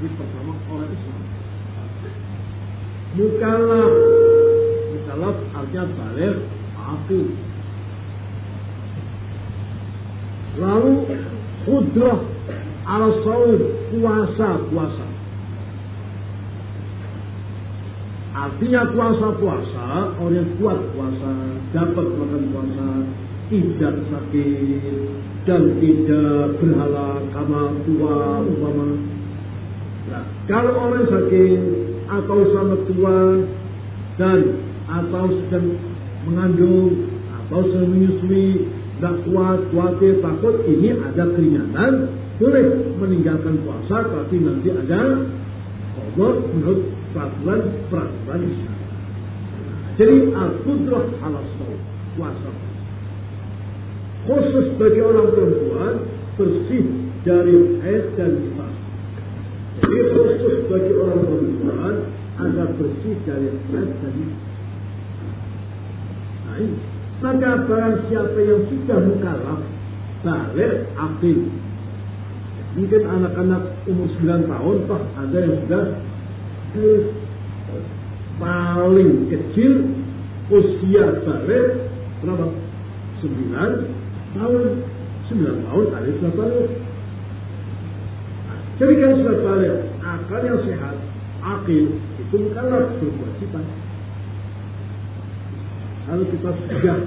Pertama orang Islam. Mukallaf. Mukallaf artinya balik akil. Lalu kudrah ala saum puasa puasa. Artinya puasa-puasa, orang yang kuat puasa, dapat makan puasa, tidak sakit, dan tidak berhala karena tua umpama. Kalau orang sakit atau sama tua dan atau sedang mengandung atau sedang menyusui, tidak kuat, khawatir, takut, ini ada keringanan, boleh meninggalkan puasa, tapi nanti ada Allah menurut peraturan-peraturan Islam. Jadi al-qudrah ala puasa. Khusus bagi orang perempuan bersih dari haid dan nifas. Bagi orang perempuan agar bersih dari dan nifas. Nah. Maka barang siapa yang sudah mukallaf balik akil. Mungkin anak-anak umur 9 tahun, toh ada yang sudah paling kecil usia balik berapa? 9 tahun. 9 tahun ada sudah balik. Jadi kalau sudah balik, akal yang sehat, akil, itu bukanlah berkewajiban. Kalau kita sudah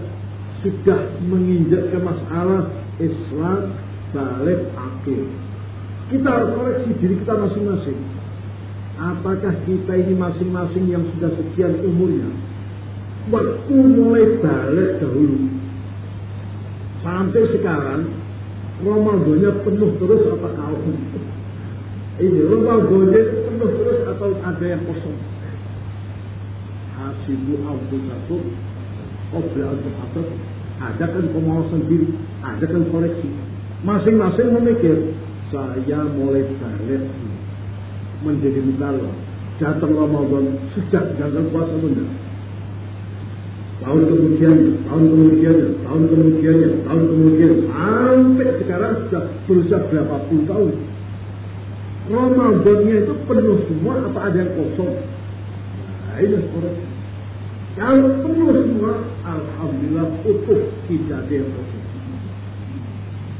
sudah menginjak ke masalah Islam balik akil. Kita harus koreksi diri kita masing-masing. Apakah kita ini masing-masing yang sudah sekian umurnya waktu mulai balik dahulu sampai sekarang Ramadannya penuh terus apa kau? Ini Ramadannya penuh terus atau ada yang kosong? Hasibu satu Qobla al Ada kan pengawasan diri, ada kan koreksi. Masing-masing memikir, saya mulai balik menjadi mukallaf. Datang Ramadan sejak gagal puasa benar. Tahun kemudian, tahun kemudian, tahun kemudian, tahun kemudian, sampai sekarang sudah berusia berapa puluh tahun. Ramadannya itu penuh semua apa ada yang kosong? Nah, ini koreksi. Kalau penuh semua, Alhamdulillah utuh tidak ada yang kosong.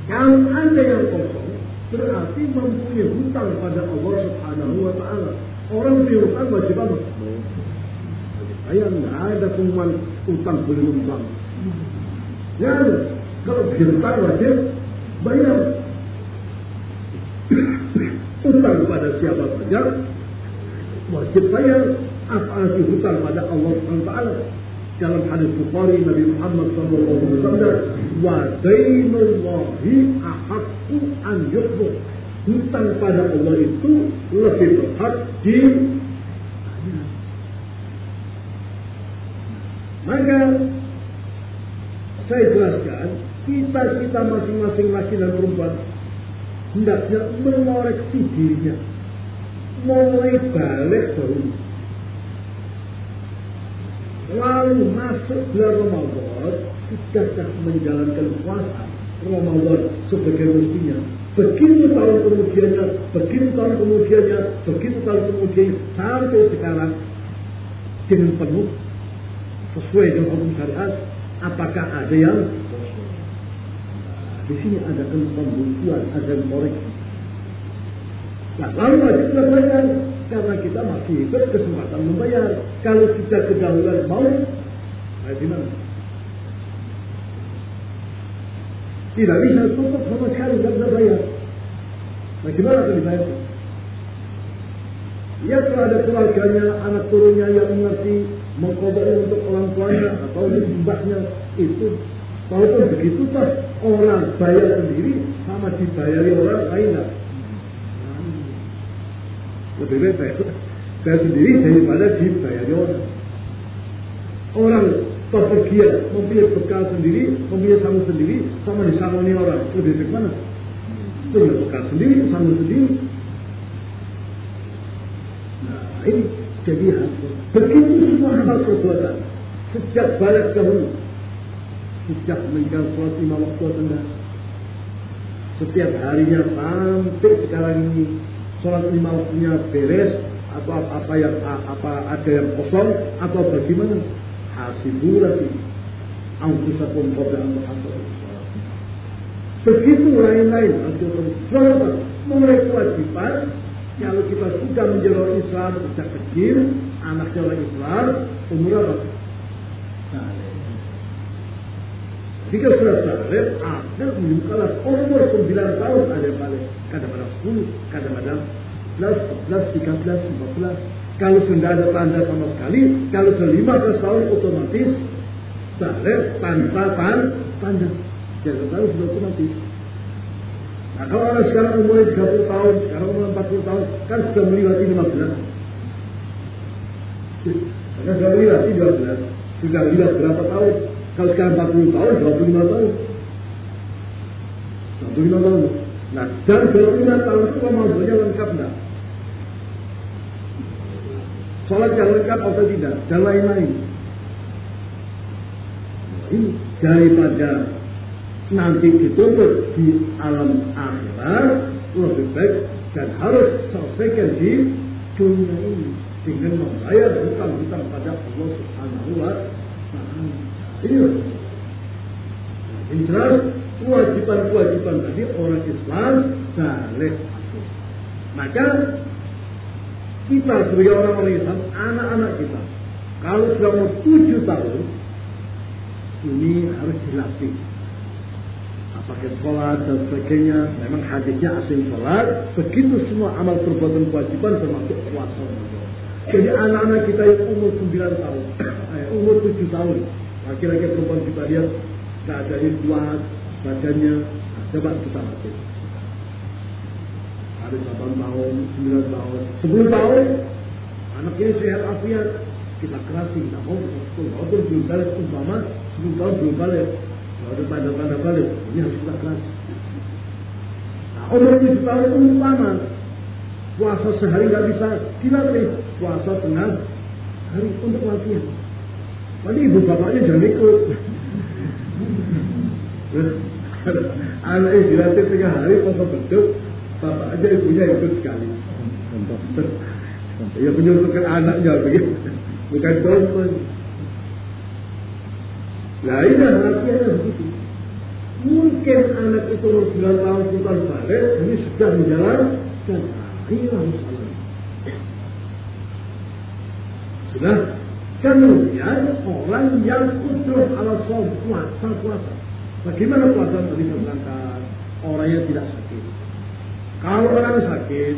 Kalau ada yang kosong, berarti mempunyai hutang pada Allah Subhanahu wa taala. Orang punya hutang wajib apa? Saya nggak ada pengumuman utang boleh utang. Ya, kalau hutang wajib bayar. Utang pada siapa saja wajib bayar. Apalagi hutang pada Allah wa taala dalam hadis Bukhari Nabi Muhammad SAW wa dainullahi ahaqqu an yuqbal hutang pada Allah itu lebih berhak di maka saya jelaskan kita kita masing-masing laki dan perempuan hendaknya mengoreksi dirinya. Mulai balik dahulu lalu masuk bulan Ramadan sudahkah menjalankan puasa Ramadan sebagai mestinya. Begitu tahun kemudiannya begitu tahun kemudiannya begitu tahun kemudiannya sampai sekarang dengan penuh sesuai dengan hukum syariat apakah ada yang di sini ada pembukuan ada koreksi nah lalu wajib bayar karena kita masih berkesempatan membayar. Kalau kita kedahuluan mau, nah gimana? Tidak bisa tutup sama sekali, tidak bisa bayar. Nah gimana akan dibayar? Ya kalau ada keluarganya, anak turunnya yang mengerti mengkobarnya untuk orang tuanya atau mbahnya itu Walaupun begitu toh orang bayar sendiri sama dibayari orang lain lebih baik saya, saya sendiri daripada dibayar orang. Orang pepergian mempunyai bekal sendiri, mempunyai sanggup sendiri, sama disangoni orang. Lebih baik mana? Punya bekal sendiri, sanggup sendiri. Nah ini jadi begitu semua hal perbuatan sejak balik dahulu sejak meninggal sholat lima waktu atau setiap harinya sampai sekarang ini sholat lima waktunya beres atau apa apa yang apa ada yang kosong atau bagaimana? Hasiburati angkusakum qabla an tuhasabu begitu lain-lain kenapa mulai kewajiban kalau kita sudah menjelor Islam sejak kecil anaknya orang Islam umur apa? Nah, jika sudah 319 hampir menyukalah umur 9 tahun ada balik kadang kadang 10 kadang kadang 11, 12, 13, 14 kalau sudah ada tanda sama sekali kalau sudah 15 tahun otomatis salib tanpa pan, tanda. Jangan tahu sudah otomatis. Nah kalau orang sekarang umurnya 30 tahun sekarang umur 40 tahun kan sudah melewati 15 karena sudah melewati 12 sudah melihat berapa tahun? Kalau sekarang 40 tahun, 25 tahun. 25 tahun. Nah, dan 25 tahun itu kemampuannya lengkap enggak? Sholat yang lengkap atau tidak? Dan lain-lain. Ini daripada nanti dituntut di alam akhirat lebih baik dan harus selesaikan di dunia ini dengan membayar hutang-hutang pada Allah Subhanahu wa Ta'ala. Jelas kewajiban-kewajiban tadi orang Islam balik Maka kita sebagai orang-orang Islam, anak-anak kita, kalau sudah mau tujuh tahun, ini harus dilatih. Apakah sholat dan sebagainya, memang hadisnya asing sholat, begitu semua amal perbuatan kewajiban termasuk puasa. Jadi anak-anak kita yang umur 9 tahun, eh, umur 7 tahun, Laki-laki perempuan kita lihat keadaannya kuat, badannya, nah, coba kita latih. Ada 8 tahun, 9 tahun, 10 tahun, anak ini sehat afiat, kita kerasi, kita mau betul, walaupun belum balik umpama, 10 tahun belum balik, kalau ada tanda-tanda balik, ini harus kita kerasi. Nah, umur 7 tahun itu umpama, puasa sehari nggak bisa. Dilatih, puasa tengah hari untuk latihan. Nanti ibu bapaknya jangan ikut. Anak ini dilatih tiga hari bentuk, bapak aja ibunya ikut sekali. Ya menyuruhkan anaknya begitu, bukan teman. Nah ini latihannya begitu. Mungkin anak itu umur 9 tahun bukan balik, ini sudah menjalankan hilang salah. Sudah Kemudian orang yang kudus ala som puasa puasa. Bagaimana puasa saya berangkat? Orang yang tidak sakit. Kalau orang sakit,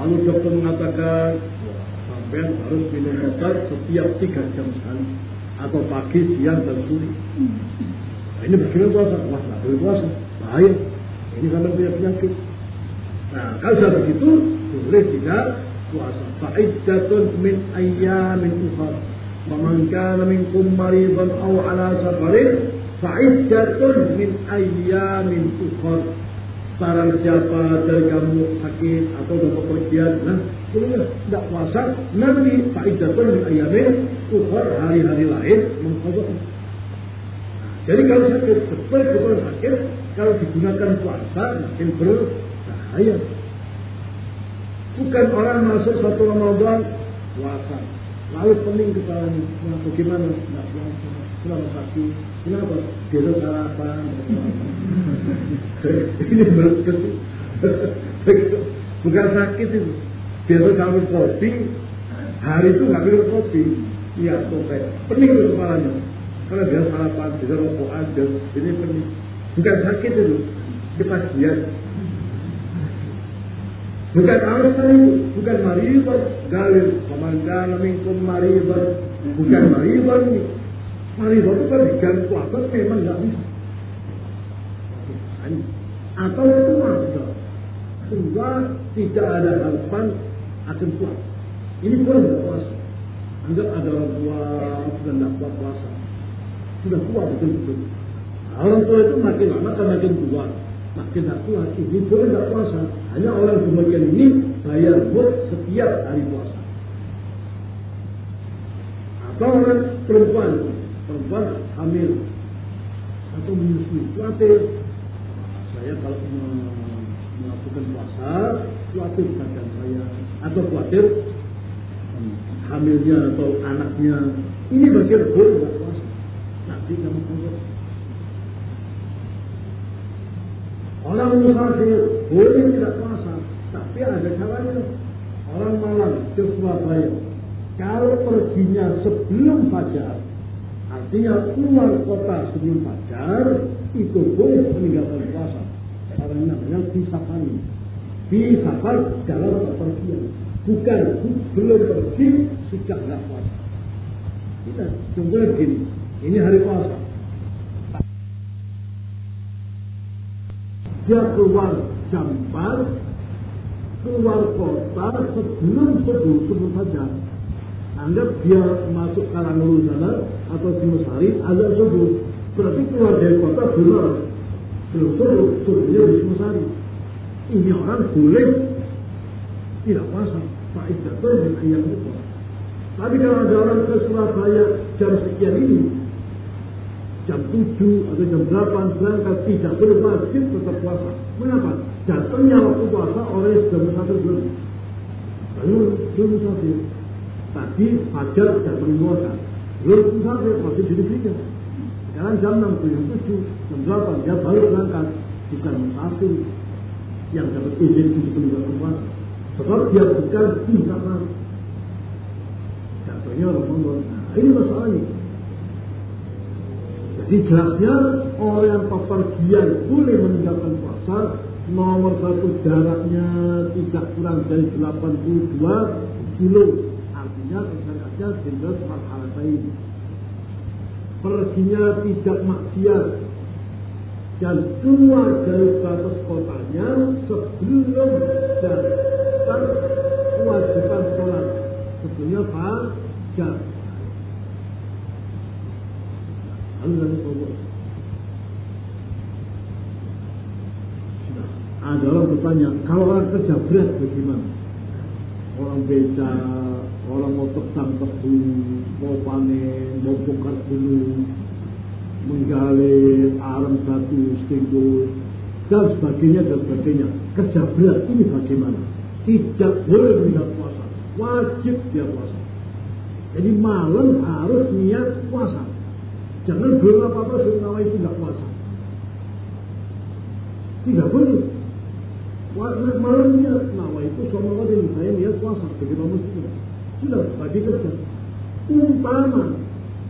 lalu dokter mengatakan sampai harus minum obat setiap tiga jam sekali atau pagi, siang dan sore. Nah, ini bagaimana puasa? Wah, tidak boleh puasa, bahaya. Ini karena punya penyakit. Nah, kalau sudah begitu, boleh tidak puasa. Fa'iddatun min ayyamin ukhra فمن كان منكم مريضا أو على سفر فعدة من أيام أخر Barang siapa dari kamu sakit atau dapat pergian, nah, boleh tidak puasa, nanti faidatun min ayamin, ukhar hari-hari lain mengkodok. jadi kalau sakit, betul-betul sakit, kalau digunakan puasa, makin berbahaya. Bukan orang masuk satu Ramadan, puasa. Lalu pening kepalanya, nah, bagaimana? Tidak puasa, kenapa sakit? Kenapa? Dia sarapan. Ini berkes. Bukan sakit itu. Biasa kami kopi, hari itu nggak minum kopi. Iya, kopi. Pening itu kepalanya. Karena dia sarapan, rokok aja, ini pening. Bukan sakit itu, ketagihan. Bukan alasan itu, bukan maribar, galir, pemandang minkum maribar, bukan maribar ini. Maribar itu kan diganti puasa memang nggak bisa. Atau keluarga, sehingga tidak ada harapan akan puasa. Ini bukan tidak puasa. Anggap ada orang tua sudah tidak kuat puasa. Sudah tua betul-betul. Orang tua itu makin lama kan makin tua makin tak kuat ini boleh tak puasa hanya orang demikian ini bayar buat setiap hari puasa. Atau orang perempuan? Perempuan hamil. Atau menyusui khawatir. Saya kalau melakukan puasa khawatir badan saya. Atau khawatir hmm, hamilnya atau anaknya. Ini bagian nggak puasa. Nanti kamu tahu orang musafir boleh tidak puasa tapi ada caranya orang malam ke Surabaya kalau perginya sebelum fajar artinya keluar kota sebelum fajar itu boleh meninggalkan puasa. Karena namanya disafari. Disafar dalam pergian bukan belum pergi sudah tidak puasa. Kita contohnya begini. Ini hari puasa dia keluar 4 keluar kota sebelum sebelum sebelum fajar anggap dia masuk Karangnulu sana atau Singosari agak subuh. Berarti keluar dari kota belum belum subuh subuhnya di Singosari ini orang boleh tidak puasa Pak Ijatul dan ayam itu tapi kalau ada orang ke Surabaya jam sekian ini jam 7 atau jam 8 berangkat tidak boleh wajib tetap puasa mengapa? datangnya waktu puasa orang yang sudah musafir belum lalu belum musafir Tadi fajar sudah mengeluarkan. Belum sampai masih di negerinya. Sekarang jam 6, jam 7, jam 8, dia baru berangkat. Bukan musafir yang dapat izin untuk meninggalkan puasa. Sebab dia bukan insafar. Jatuhnya Ramadan. Nah, ini masalahnya. Jelasnya orang pepergian boleh meninggalkan puasa nomor satu jaraknya tidak kurang dari 82 kilo. Artinya isyaratnya jelas marhalatain perginya tidak maksiat. Dan keluar dari batas kotanya sebelum datang kewajiban sholat. Sebelumnya fajar lalu nanti ngomong ada orang bertanya kalau orang kerja berat bagaimana orang beca orang mau tebang tebu, mau panen, mau bongkar gunung, menggali alam batu, stingkul, dan sebagainya dan sebagainya. Kerja berat ini bagaimana? Tidak boleh meninggal puasa, wajib dia puasa. Jadi malam harus niat puasa. Jangan belum apa-apa suruh itu tidak puasa. Tidak boleh. Malam niat nawa itu sama ini saya niat puasa. Bagaimana mesti? sudah bagi kerja. Umpama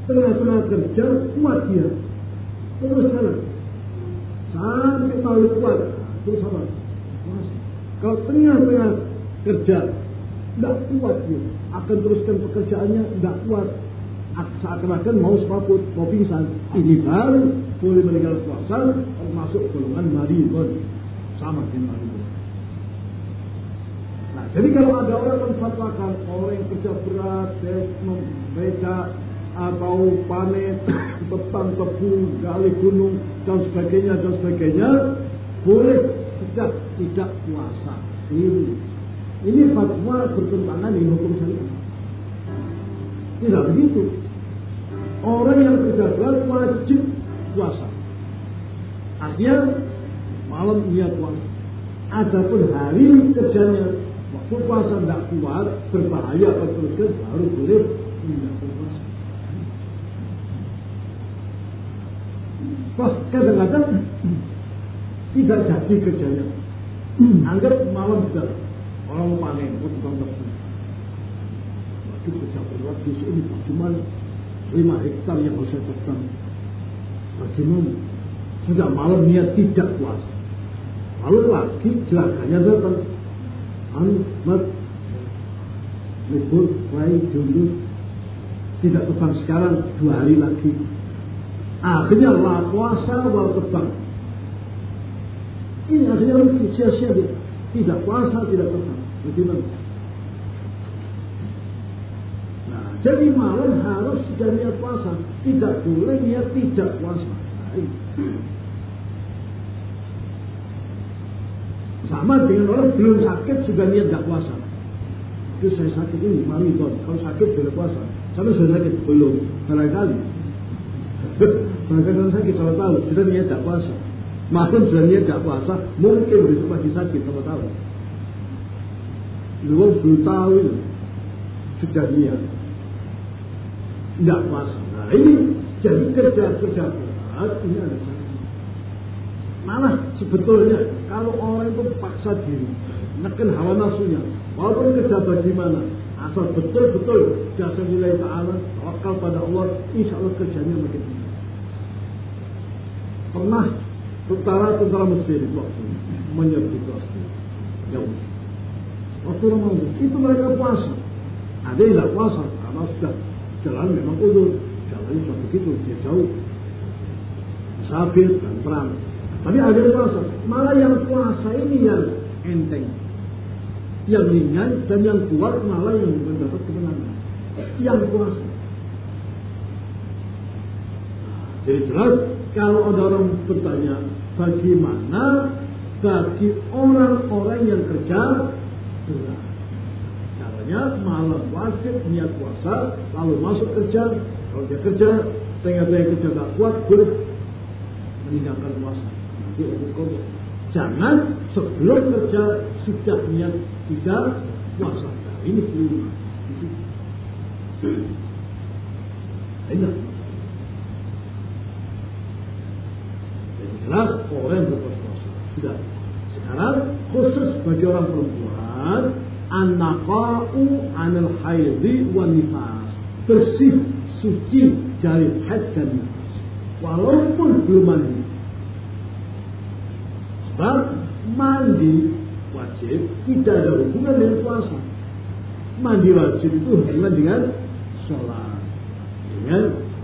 tengah-tengah kerja kuat dia, terus jalan sampai tahu kuat, terus? Masih. Kalau tengah-tengah kerja tidak kuat dia, akan teruskan pekerjaannya tidak kuat, seakan-akan mau sepaput, mau pingsan. Ini baru boleh meninggal puasa, termasuk golongan maribon. Sama dengan maribon. Jadi kalau ada orang menfatwakan orang yang kerja berat, membeca atau panen, petang tebu, gali gunung dan sebagainya dan sebagainya, boleh sejak tidak puasa. Ini ini fatwa bertentangan dengan hukum syariat. Tidak begitu. Orang yang kerja berat wajib puasa. Artinya malam ia puasa. Adapun hari kerjanya Waktu puasa tidak kuat, berbahaya atau teruskan, baru boleh tidak puasa. Pas kadang-kadang tidak jadi kerjanya. Anggap malam sudah orang panen, tukang tebu. Waktu kerja berat, besok ini cuma lima hektar yang harus saya tebang. Bagaimana? Sudah malam niat tidak puasa. Lalu lagi celakanya datang Ahmad libur mulai dulu tidak terbang sekarang dua hari lagi akhirnya lah puasa baru terbang ini akhirnya sia-sia dia tidak puasa tidak terbang bagaimana nah jadi malam harus sudah niat puasa tidak boleh niat tidak puasa sama dengan orang belum sakit sudah niat gak puasa. Itu saya sakit ini, mami don. Kalau sakit boleh puasa. Sama saya sakit belum, barangkali. Barangkali sakit sama tahu, sudah niat gak puasa. Malam sudah niat gak puasa, mungkin besok masih sakit sama tahu. Lu belum tahu itu sudah niat. Tidak puasa. Nah ini jadi kerja-kerja berat ini ada Malah sebetulnya kalau orang itu paksa diri, neken hawa nafsunya, walaupun kerja bagaimana, asal betul-betul jasa nilai ta'ala, tawakal pada Allah, insya Allah kerjanya makin bisa. Pernah tentara-tentara Mesir waktu menyerbu Palestina. Ya Waktu Ramadan itu mereka puasa. Ada yang tidak puasa karena sudah jalan memang udur. Jalannya sudah begitu, dia jauh. Musafir dan perang. Tapi ada puasa. Malah yang puasa ini yang enteng. Yang ringan dan yang kuat malah yang mendapat kemenangan. Yang puasa. Jadi jelas kalau ada orang bertanya bagaimana bagi orang-orang yang kerja berat. Caranya malam wajib niat puasa, lalu masuk kerja. Kalau dia kerja, tengah-tengah kerja tak kuat, boleh meninggalkan puasa. Nanti untuk kodok. Jangan sebelum kerja sudah niat tidak puasa. Nah, ini keliru. Ini Jadi jelas orang berpuasa. Sudah. Sekarang khusus bagi orang perempuan an-naqa'u anil wa nifas. Bersih, suci dari haid dan nifas. Walaupun belum mandi. Sebab mandi wajib tidak ada hubungan dengan puasa. Mandi wajib itu hubungan dengan sholat. Dengan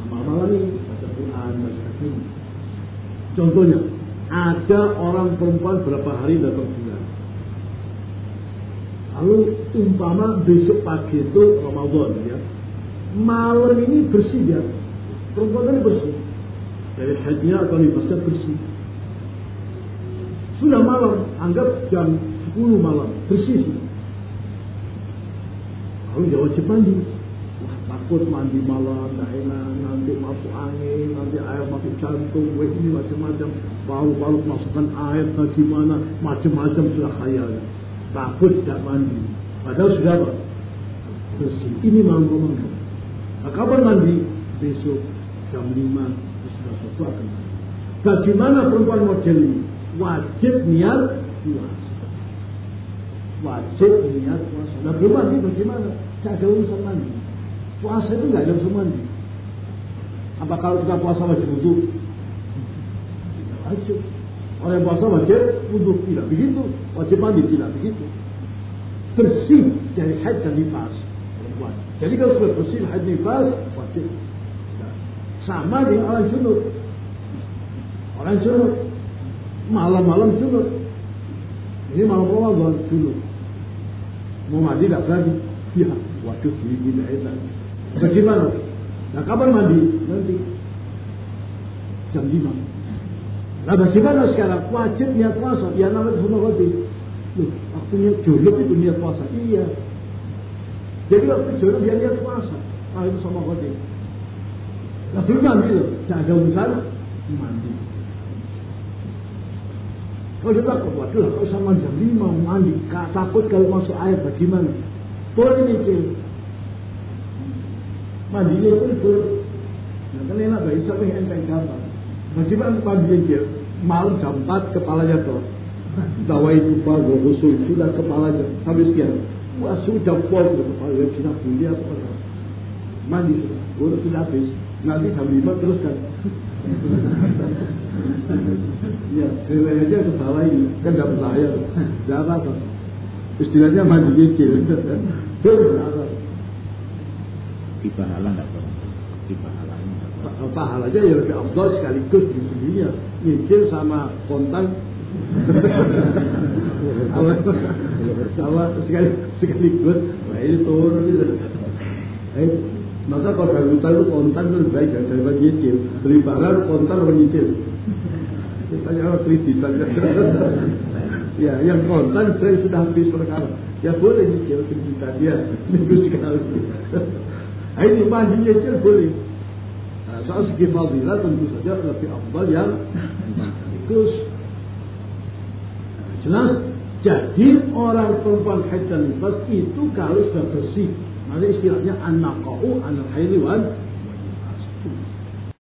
amal-amal ini. Baca Quran, baca. Contohnya, ada orang perempuan berapa hari datang. Lalu umpama besok pagi itu Ramadan ya. Malam ini bersih ya. Perempuan ini bersih. Dari haidnya atau nifasnya bersih. Sudah malam, anggap jam 10 malam, bersih sih. Lalu dia wajib mandi. Wah, takut mandi malam, tidak enak, nanti masuk angin, nanti air masuk jantung, wah ini macam-macam. Baru-baru masukkan air bagaimana, macam-macam sudah khayal. Takut tidak mandi. Padahal sudah apa? Bersih. Ini malam Ramadan. Nah, kapan mandi? Besok jam 5 sudah suatu akan. Bagaimana perempuan model ini? Wajib niat puasa. Wajib niat puasa. Nah belum mandi bagaimana? Tidak ada urusan mandi. Puasa itu nggak ada urusan mandi. Apa kalau kita puasa wajib wudhu? Wajib. Orang yang puasa wajib wudhu tidak begitu. Wajib mandi tidak begitu. Bersih dari haid dan nifas. Jadi kalau sudah bersih haid nifas wajib. Sama dengan orang junub. Orang junub malam-malam junub. Ini malam Ramadan junub. Mau mandi tidak berani. Ya, waduh ini tidak enak. Bagaimana? Nah kapan mandi? Nanti jam 5. Nah bagaimana sekarang? Wajib niat puasa. Ya namanya semua roti. Loh, waktunya junub itu niat puasa. Iya. Jadi waktu junub dia niat puasa. Nah itu sama roti. Nah belum mandi loh. Tidak ada urusan mandi. Kalau dia takut, waduh, kalau sama jam 5 mandi, takut kalau masuk air bagaimana? Boleh mikir. Mandinya itu itu. Nah, kan enak siapa yang enteng gampang. Bagaimana mandi mikir? Malam jam 4 kepalanya tuh. Dawa itu baru usul sudah kepalanya habis sekian. Wah sudah pol kepala kita bunyi apa apa. Mandi sudah, udah sudah habis. Nanti jam 5 teruskan. ya, rela aja ke bawah ini, kan gak berbahaya. Gak apa-apa. Istilahnya mandi kecil. Di pahala nggak pernah. Di. Pahalanya ya lebih afdal sekaligus di sininya. Nyicil sama kontan. sama, sama sekali, sekaligus. Nah ini turun itu. Eh, maka kalau utang itu kontan lebih baik daripada nyicil. Beli barang kontan atau nyicil. Tanya orang kreditan. ya, yang kontan saya sudah habis perkara. Ya boleh nyicil kreditan ya minggu sekali. Nah, ini mandi nyicil boleh. Soal segi fadilah tentu saja lebih afdal yang. Nah, jelas Jadi orang perempuan haid dan nifas itu kalau sudah bersih, maka istilahnya an-naqa'u anil haili wan